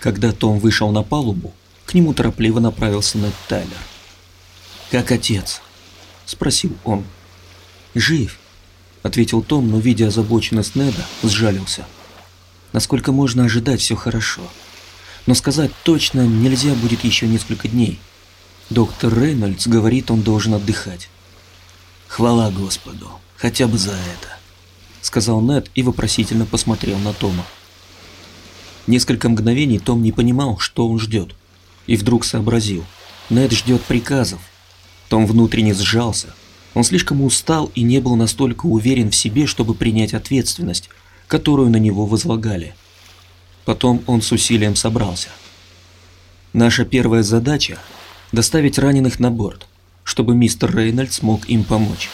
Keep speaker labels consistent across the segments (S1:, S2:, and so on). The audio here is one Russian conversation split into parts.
S1: Когда Том вышел на палубу, к нему торопливо направился Нед Тайлер. «Как отец?» – спросил он. «Жив», – ответил Том, но, видя озабоченность Неда, сжалился. «Насколько можно ожидать, все хорошо. Но сказать точно нельзя будет еще несколько дней. Доктор Рейнольдс говорит, он должен отдыхать». «Хвала Господу, хотя бы за это», – сказал Нед и вопросительно посмотрел на Тома. Несколько мгновений Том не понимал, что он ждет, и вдруг сообразил. Нед ждет приказов. Том внутренне сжался. Он слишком устал и не был настолько уверен в себе, чтобы принять ответственность, которую на него возлагали. Потом он с усилием собрался. Наша первая задача – доставить раненых на борт, чтобы мистер Рейнольдс смог им помочь.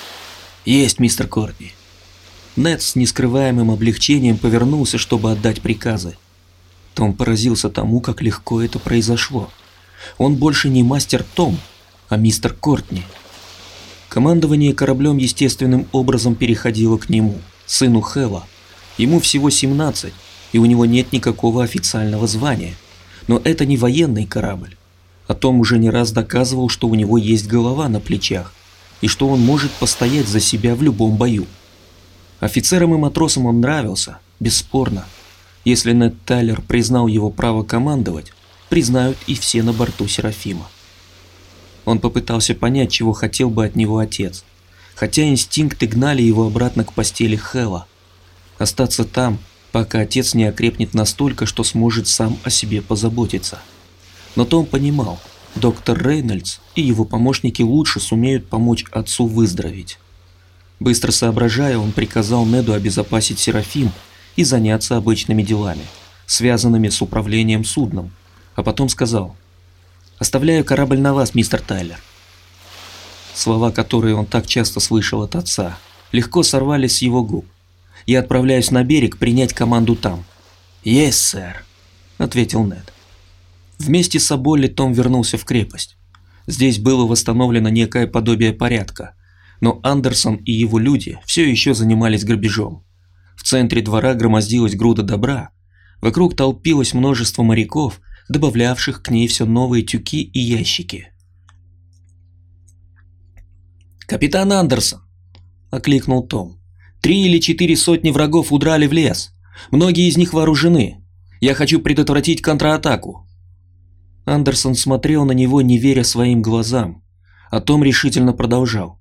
S1: Есть, мистер Кортни. Нед с нескрываемым облегчением повернулся, чтобы отдать приказы. Том поразился тому, как легко это произошло. Он больше не мастер Том, а мистер Кортни. Командование кораблем естественным образом переходило к нему, сыну Хэла. Ему всего 17, и у него нет никакого официального звания. Но это не военный корабль. А Том уже не раз доказывал, что у него есть голова на плечах, и что он может постоять за себя в любом бою. Офицерам и матросам он нравился, бесспорно. Если Нед Тайлер признал его право командовать, признают и все на борту Серафима. Он попытался понять, чего хотел бы от него отец, хотя инстинкты гнали его обратно к постели Хэла. Остаться там, пока отец не окрепнет настолько, что сможет сам о себе позаботиться. Но Том понимал, доктор Рейнольдс и его помощники лучше сумеют помочь отцу выздороветь. Быстро соображая, он приказал Неду обезопасить Серафим и заняться обычными делами, связанными с управлением судном, а потом сказал «Оставляю корабль на вас, мистер Тайлер». Слова, которые он так часто слышал от отца, легко сорвались с его губ. «Я отправляюсь на берег принять команду там». «Есть, сэр», — ответил Нед. Вместе с Аболли Том вернулся в крепость. Здесь было восстановлено некое подобие порядка, но Андерсон и его люди все еще занимались грабежом. В центре двора громоздилась груда добра. Вокруг толпилось множество моряков, добавлявших к ней все новые тюки и ящики. «Капитан Андерсон!» – окликнул Том. «Три или четыре сотни врагов удрали в лес. Многие из них вооружены. Я хочу предотвратить контратаку». Андерсон смотрел на него, не веря своим глазам, а Том решительно продолжал.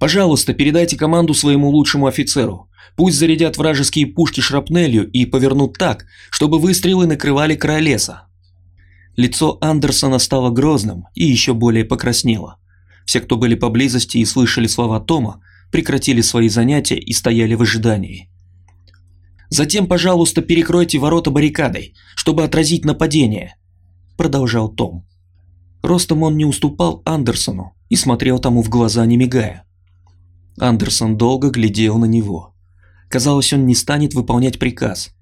S1: «Пожалуйста, передайте команду своему лучшему офицеру. Пусть зарядят вражеские пушки шрапнелью и повернут так, чтобы выстрелы накрывали край леса. Лицо Андерсона стало грозным и еще более покраснело. Все, кто были поблизости и слышали слова Тома, прекратили свои занятия и стояли в ожидании. «Затем, пожалуйста, перекройте ворота баррикадой, чтобы отразить нападение», – продолжал Том. Ростом он не уступал Андерсону и смотрел тому в глаза, не мигая. Андерсон долго глядел на него. Казалось, он не станет выполнять приказ.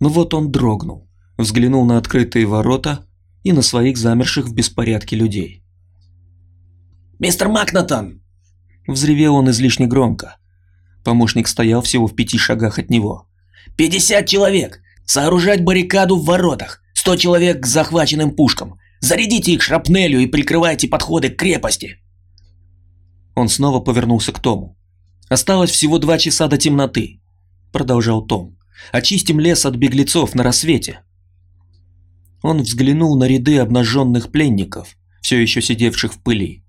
S1: Но вот он дрогнул, взглянул на открытые ворота и на своих замерших в беспорядке людей.
S2: «Мистер Макнатон!»
S1: Взревел он излишне громко. Помощник стоял всего в пяти шагах от него.
S2: «Пятьдесят человек! Сооружать баррикаду в воротах! Сто человек к захваченным пушкам! Зарядите их шрапнелью и прикрывайте подходы к крепости!»
S1: Он снова повернулся к Тому. «Осталось всего два часа до темноты», – продолжал Том. «Очистим лес от беглецов на рассвете». Он взглянул на ряды обнаженных пленников, все еще сидевших в пыли.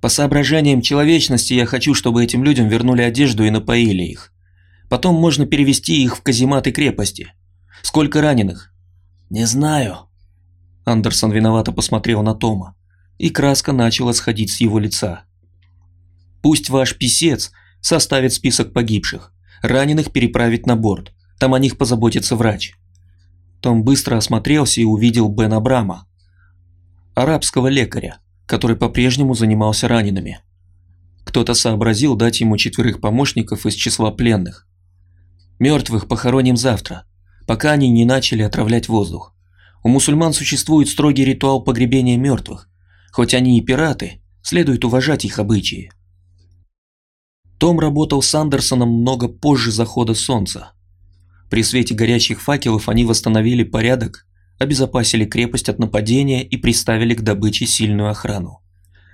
S1: «По соображениям человечности я хочу, чтобы этим людям вернули одежду и напоили их. Потом можно перевести их в казематы крепости. Сколько раненых?»
S2: «Не знаю».
S1: Андерсон виновато посмотрел на Тома, и краска начала сходить с его лица. «Пусть ваш писец составит список погибших. Раненых переправить на борт. Там о них позаботится врач. Том быстро осмотрелся и увидел Бен Абрама, арабского лекаря, который по-прежнему занимался ранеными. Кто-то сообразил дать ему четверых помощников из числа пленных. Мертвых похороним завтра, пока они не начали отравлять воздух. У мусульман существует строгий ритуал погребения мертвых. Хоть они и пираты, следует уважать их обычаи. Том работал с Андерсоном много позже захода солнца. При свете горящих факелов они восстановили порядок обезопасили крепость от нападения и приставили к добыче сильную охрану.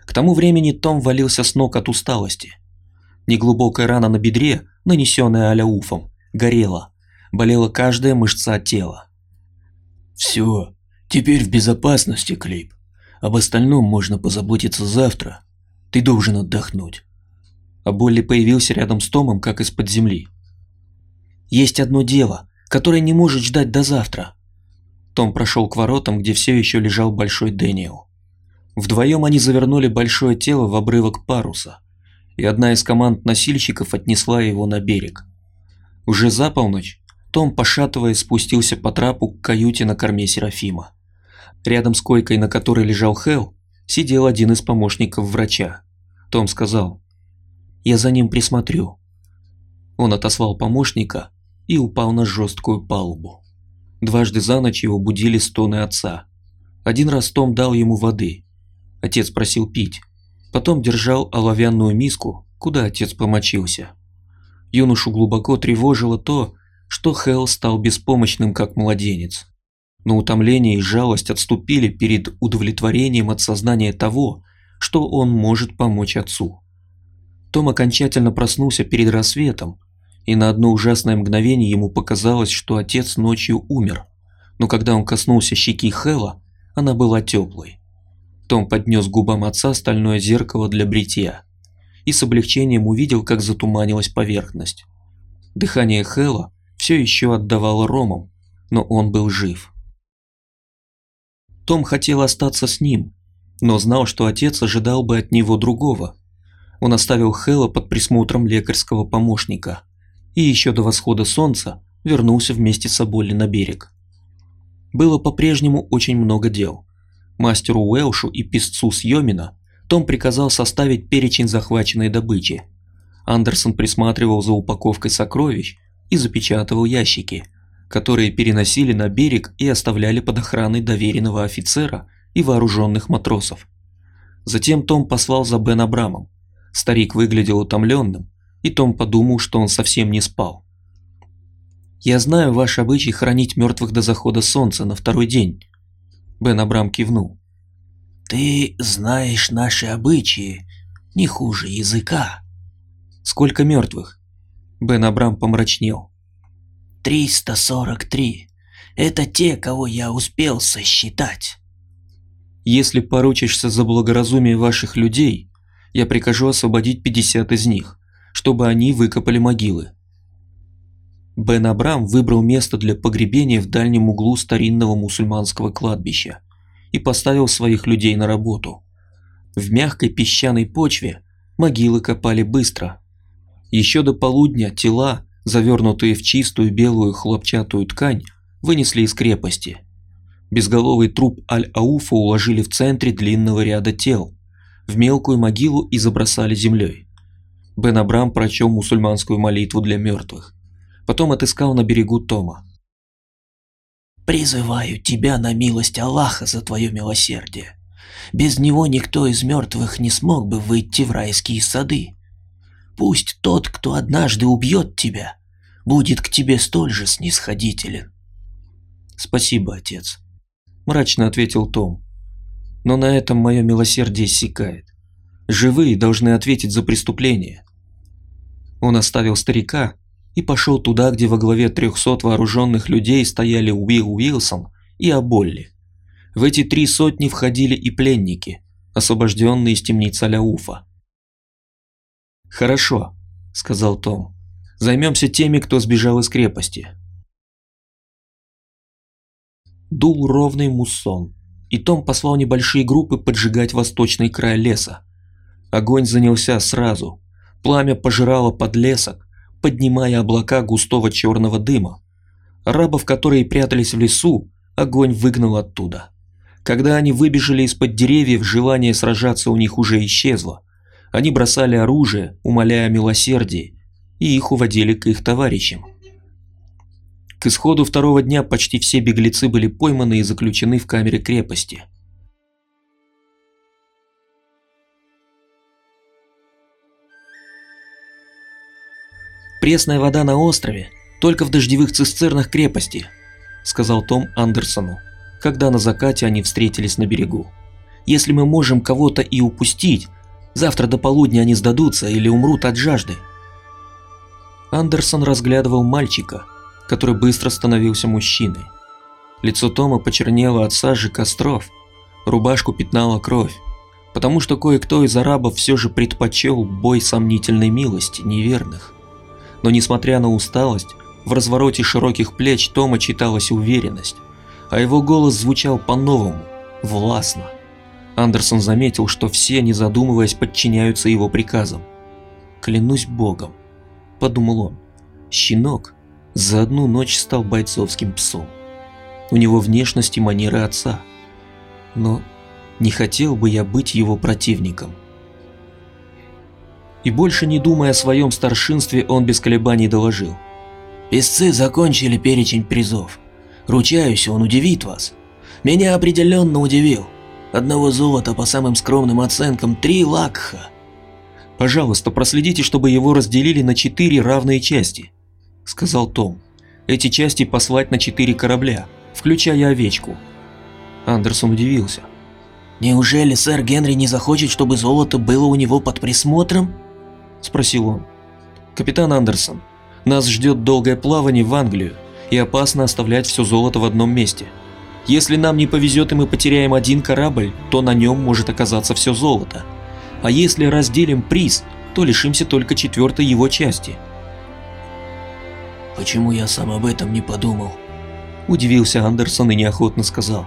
S1: К тому времени Том валился с ног от усталости. Неглубокая рана на бедре, нанесенная аляуфом, горела, болела каждая мышца тела.
S2: «Все, теперь в безопасности, Клип. Об остальном можно позаботиться завтра. Ты должен отдохнуть».
S1: А Болли появился рядом с Томом, как из-под земли. «Есть одно дело, которое не может ждать до завтра». Том прошел к воротам, где все еще лежал большой Дэниел. Вдвоем они завернули большое тело в обрывок паруса, и одна из команд носильщиков отнесла его на берег. Уже за полночь том, пошатываясь, спустился по трапу к каюте на корме Серафима. Рядом с койкой, на которой лежал Хелл, сидел один из помощников врача. Том сказал, «Я за ним присмотрю». Он отослал помощника и упал на жесткую палубу. Дважды за ночь его будили стоны отца. Один раз Том дал ему воды. Отец просил пить. Потом держал оловянную миску, куда отец помочился. Юношу глубоко тревожило то, что Хелл стал беспомощным как младенец. Но утомление и жалость отступили перед удовлетворением от сознания того, что он может помочь отцу. Том окончательно проснулся перед рассветом, и на одно ужасное мгновение ему показалось, что отец ночью умер. Но когда он коснулся щеки Хэлла, она была теплой. Том поднес губам отца стальное зеркало для бритья и с облегчением увидел, как затуманилась поверхность. Дыхание Хэлла все еще отдавало ромом, но он был жив. Том хотел остаться с ним, но знал, что отец ожидал бы от него другого. Он оставил Хэлла под присмотром лекарского помощника и еще до восхода солнца вернулся вместе с Аболли на берег. Было по-прежнему очень много дел. Мастеру Уэлшу и писцу Сьомина Том приказал составить перечень захваченной добычи. Андерсон присматривал за упаковкой сокровищ и запечатывал ящики, которые переносили на берег и оставляли под охраной доверенного офицера и вооруженных матросов. Затем Том послал за Бен Абрамом. Старик выглядел утомленным, и Том подумал, что он совсем не спал. «Я знаю ваш обычай хранить мертвых до захода солнца на второй день», – Бен Абрам кивнул.
S2: «Ты знаешь наши обычаи не хуже языка».
S1: «Сколько мертвых?» Бен Абрам помрачнел.
S2: «343. Это те, кого я успел сосчитать».
S1: «Если поручишься за благоразумие ваших людей, я прикажу освободить 50 из них, чтобы они выкопали могилы». Бен Абрам выбрал место для погребения в дальнем углу старинного мусульманского кладбища и поставил своих людей на работу. В мягкой песчаной почве могилы копали быстро, еще до полудня тела, завернутые в чистую белую хлопчатую ткань, вынесли из крепости. Безголовый труп Аль-Ауфа уложили в центре длинного ряда тел, в мелкую могилу и забросали землей. Бен Абрам прочел мусульманскую молитву для мертвых. Потом отыскал на берегу Тома.
S2: «Призываю тебя на милость Аллаха за твое милосердие. Без него никто из мертвых не смог бы выйти в райские сады. Пусть тот, кто однажды убьет тебя, будет к тебе столь же снисходителен.
S1: Спасибо, отец, мрачно ответил Том. Но на этом мое милосердие иссякает. Живые должны ответить за преступление. Он оставил старика и пошел туда, где во главе трехсот вооруженных людей стояли Уилл Уилсон и Аболли. В эти три сотни входили и пленники, освобожденные из темницы Ляуфа. «Хорошо», — сказал Том. «Займемся теми, кто сбежал из крепости». Дул ровный муссон, и Том послал небольшие группы поджигать восточный край леса. Огонь занялся сразу. Пламя пожирало подлесок, поднимая облака густого черного дыма. Рабов, которые прятались в лесу, огонь выгнал оттуда. Когда они выбежали из-под деревьев, желание сражаться у них уже исчезло. Они бросали оружие, умоляя о милосердии, и их уводили к их товарищам. К исходу второго дня почти все беглецы были пойманы и заключены в камере крепости. «Пресная вода на острове, только в дождевых цистернах крепости», — сказал Том Андерсону. когда на закате они встретились на берегу. «Если мы можем кого-то и упустить, завтра до полудня они сдадутся или умрут от жажды». Андерсон разглядывал мальчика, который быстро становился мужчиной. Лицо Тома почернело от сажи костров, рубашку пятнала кровь, потому что кое-кто из арабов все же предпочел бой сомнительной милости неверных. Но несмотря на усталость, в развороте широких плеч Тома читалась уверенность, а его голос звучал по-новому, властно. Андерсон заметил, что все, не задумываясь, подчиняются его приказам. «Клянусь Богом», – подумал он, – «щенок за одну ночь стал бойцовским псом. У него внешность и манеры отца. Но не хотел бы я быть его противником». И больше не думая о своем старшинстве, он без колебаний доложил.
S2: «Песцы закончили перечень призов. Ручаюсь, он удивит вас. Меня определенно удивил. Одного золота по самым скромным оценкам три лакха.
S1: Пожалуйста, проследите, чтобы его разделили на четыре равные части, сказал Том. Эти части послать на четыре корабля, включая овечку. Андерсон удивился.
S2: Неужели сэр Генри не захочет, чтобы золото было у него под присмотром?
S1: спросил он. Капитан Андерсон, нас ждет долгое плавание в Англию и опасно оставлять все золото в одном месте. Если нам не повезет и мы потеряем один корабль, то на нем может оказаться все золото. А если разделим приз, то лишимся только четвертой его части.
S2: «Почему я сам об этом не подумал?»
S1: Удивился Андерсон и неохотно сказал.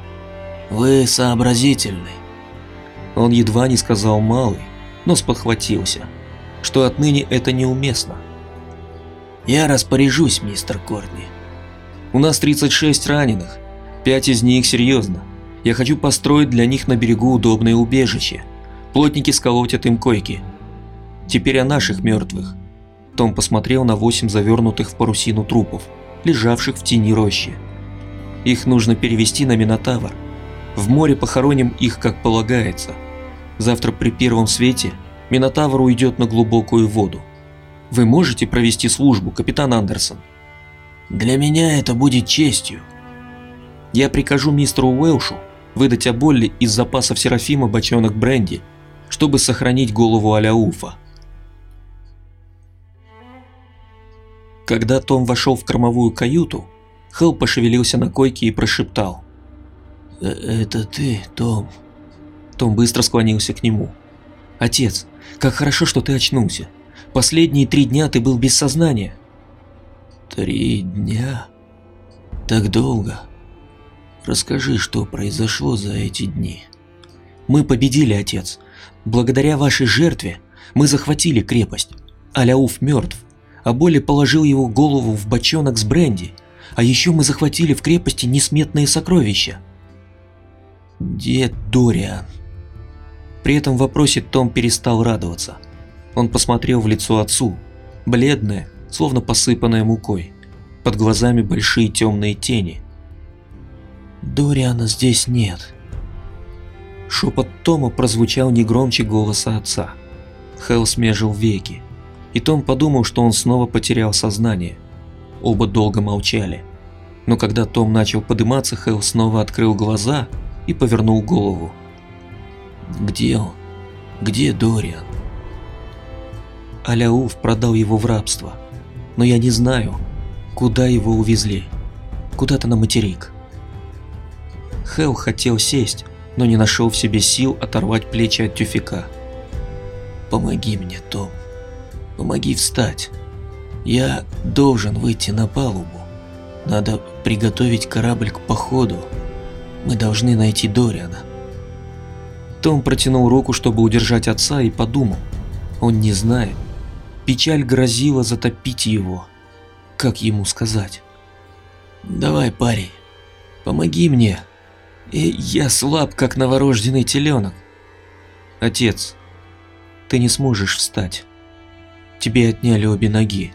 S2: «Вы сообразительный».
S1: Он едва не сказал «малый», но спохватился, что отныне это неуместно.
S2: «Я распоряжусь, мистер Кортни»,
S1: у нас 36 раненых, пять из них серьезно. Я хочу построить для них на берегу удобное убежище. Плотники сколотят им койки. Теперь о наших мертвых. Том посмотрел на восемь завернутых в парусину трупов, лежавших в тени рощи. Их нужно перевести на Минотавр. В море похороним их как полагается. Завтра при первом свете Минотавр уйдет на глубокую воду. Вы можете провести службу, капитан Андерсон?
S2: Для меня это будет честью.
S1: Я прикажу мистеру Уэлшу выдать Аболли из запасов Серафима бочонок бренди, чтобы сохранить голову Аляуфа. Когда Том вошел в кормовую каюту, Хелл пошевелился на койке и прошептал.
S2: «Э, «Это ты, Том?»
S1: Том быстро склонился к нему. «Отец, как хорошо, что ты очнулся. Последние три дня ты был без сознания.
S2: Три дня? Так долго? Расскажи, что произошло за эти дни.
S1: Мы победили, отец. Благодаря вашей жертве мы захватили крепость. Аляуф мертв, а Боли положил его голову в бочонок с бренди, а еще мы захватили в крепости несметные сокровища. Дед Дориан. При этом вопросе Том перестал радоваться. Он посмотрел в лицо отцу, бледное, словно посыпанная мукой. Под глазами большие темные тени.
S2: «Дориана здесь нет».
S1: Шепот Тома прозвучал не громче голоса отца. Хелл смежил веки, и Том подумал, что он снова потерял сознание. Оба долго молчали. Но когда Том начал подниматься, Хелл снова открыл глаза и повернул голову.
S2: «Где он? Где Дориан?»
S1: Аляуф продал его в рабство но я не знаю, куда его увезли. Куда-то на материк. Хелл хотел сесть, но не нашел в себе сил оторвать плечи от тюфика.
S2: «Помоги мне, Том. Помоги встать. Я должен выйти на палубу. Надо приготовить корабль к походу. Мы должны найти Дориана».
S1: Том протянул руку, чтобы удержать отца, и подумал. Он не знает, Печаль грозила затопить его. Как ему сказать?
S2: «Давай, парень, помоги мне. И я слаб, как новорожденный теленок».
S1: «Отец, ты не сможешь встать. Тебе отняли обе ноги».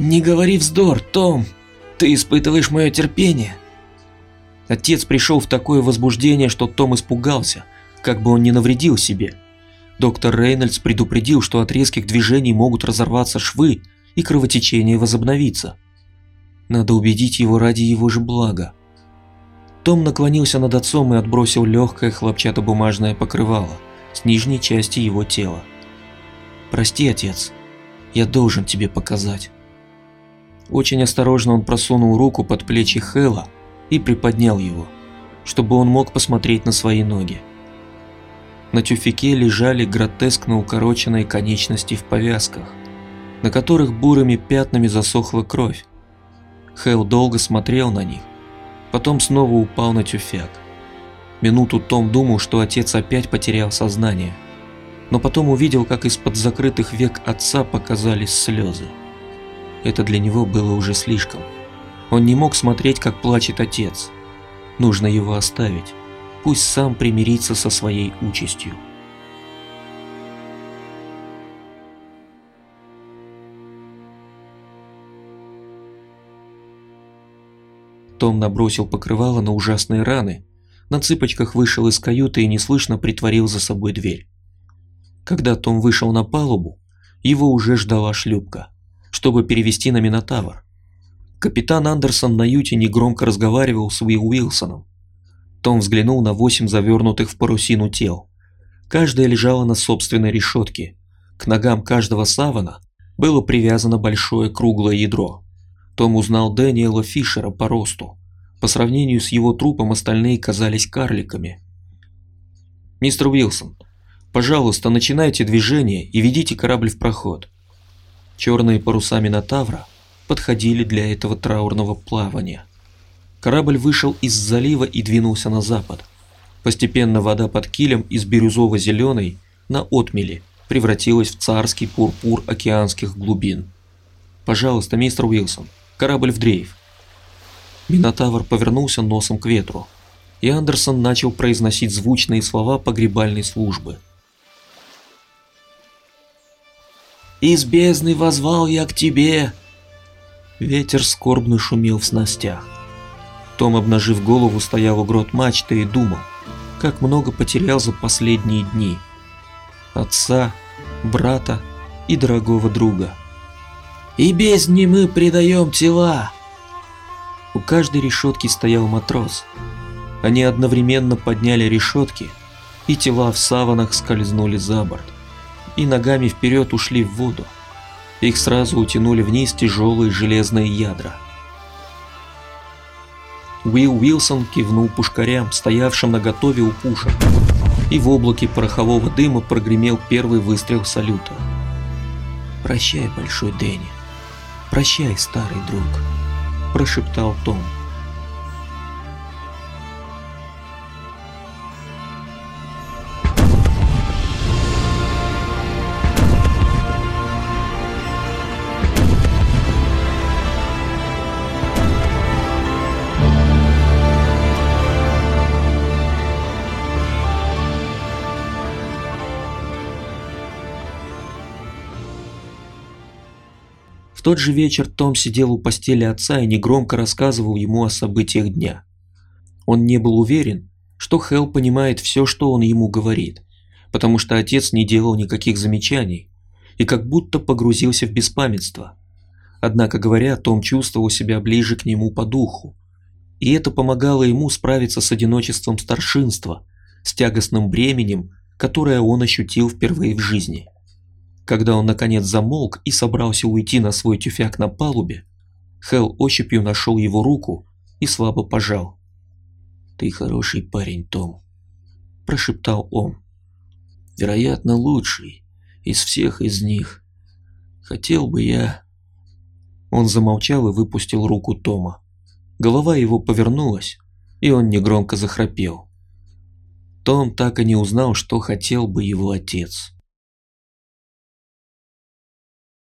S2: «Не говори вздор, Том. Ты испытываешь мое терпение».
S1: Отец пришел в такое возбуждение, что Том испугался, как бы он не навредил себе. Доктор Рейнольдс предупредил, что от резких движений могут разорваться швы и кровотечение возобновиться. Надо убедить его ради его же блага. Том наклонился над отцом и отбросил легкое хлопчатобумажное покрывало с нижней части его тела. «Прости, отец, я должен тебе показать». Очень осторожно он просунул руку под плечи Хэла и приподнял его, чтобы он мог посмотреть на свои ноги. На тюфике лежали гротескно укороченные конечности в повязках, на которых бурыми пятнами засохла кровь. Хэл долго смотрел на них, потом снова упал на тюфяк. Минуту Том думал, что отец опять потерял сознание, но потом увидел, как из-под закрытых век отца показались слезы. Это для него было уже слишком. Он не мог смотреть, как плачет отец. Нужно его оставить. Пусть сам примирится со своей участью. Том набросил покрывало на ужасные раны, на цыпочках вышел из каюты и неслышно притворил за собой дверь. Когда Том вышел на палубу, его уже ждала шлюпка, чтобы перевести на Минотавр. Капитан Андерсон на юте негромко разговаривал с Уилсоном. Том взглянул на восемь завернутых в парусину тел. Каждая лежала на собственной решетке. К ногам каждого савана было привязано большое круглое ядро. Том узнал Дэниела Фишера по росту. По сравнению с его трупом остальные казались карликами. «Мистер Уилсон, пожалуйста, начинайте движение и ведите корабль в проход». Черные паруса Минотавра подходили для этого траурного плавания. Корабль вышел из залива и двинулся на запад. Постепенно вода под килем из бирюзово-зеленой на отмели превратилась в царский пурпур океанских глубин. «Пожалуйста, мистер Уилсон, Корабль в дрейф. Минотавр повернулся носом к ветру, и Андерсон начал произносить звучные слова погребальной службы.
S2: «Из бездны возвал я к тебе!»
S1: Ветер скорбно шумел в снастях. Том, обнажив голову, стоял у грот мачты и думал, как много потерял за последние дни. Отца, брата и дорогого друга
S2: и без бездне мы предаем тела.
S1: У каждой решетки стоял матрос. Они одновременно подняли решетки, и тела в саванах скользнули за борт, и ногами вперед ушли в воду. Их сразу утянули вниз тяжелые железные ядра. Уилл Уилсон кивнул пушкарям, стоявшим на готове у пушек, и в облаке порохового дыма прогремел первый выстрел салюта.
S2: «Прощай, Большой Дэнни», «Прощай, старый друг», – прошептал Том.
S1: Тот же вечер Том сидел у постели отца и негромко рассказывал ему о событиях дня. Он не был уверен, что Хелл понимает все, что он ему говорит, потому что отец не делал никаких замечаний и как будто погрузился в беспамятство. Однако говоря, Том чувствовал себя ближе к нему по духу, и это помогало ему справиться с одиночеством старшинства, с тягостным бременем, которое он ощутил впервые в жизни. Когда он наконец замолк и собрался уйти на свой тюфяк на палубе, Хелл ощупью нашел его руку и слабо пожал. «Ты хороший парень, Том», – прошептал он. «Вероятно, лучший из всех из них. Хотел бы я...» Он замолчал и выпустил руку Тома. Голова его повернулась, и он негромко захрапел. Том так и не узнал, что хотел бы его отец.